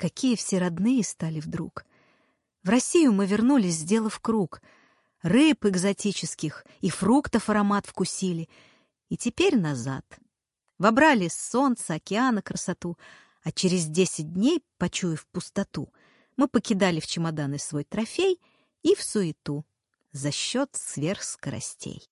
Какие все родные стали вдруг. В Россию мы вернулись, сделав круг. Рыб экзотических и фруктов аромат вкусили. И теперь назад. Вобрали солнце, океана красоту, а через десять дней, почуяв пустоту, мы покидали в чемоданы свой трофей и в суету за счет сверхскоростей.